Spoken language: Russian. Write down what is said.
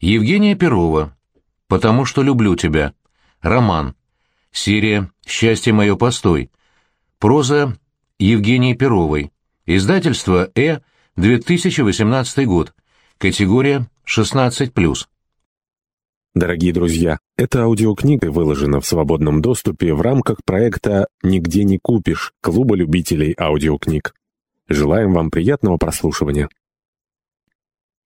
Евгения Перова. «Потому что люблю тебя». Роман. Серия «Счастье мое постой». Проза Евгении Перовой. Издательство «Э», 2018 год. Категория 16+. Дорогие друзья, эта аудиокнига выложена в свободном доступе в рамках проекта «Нигде не купишь» Клуба любителей аудиокниг. Желаем вам приятного прослушивания.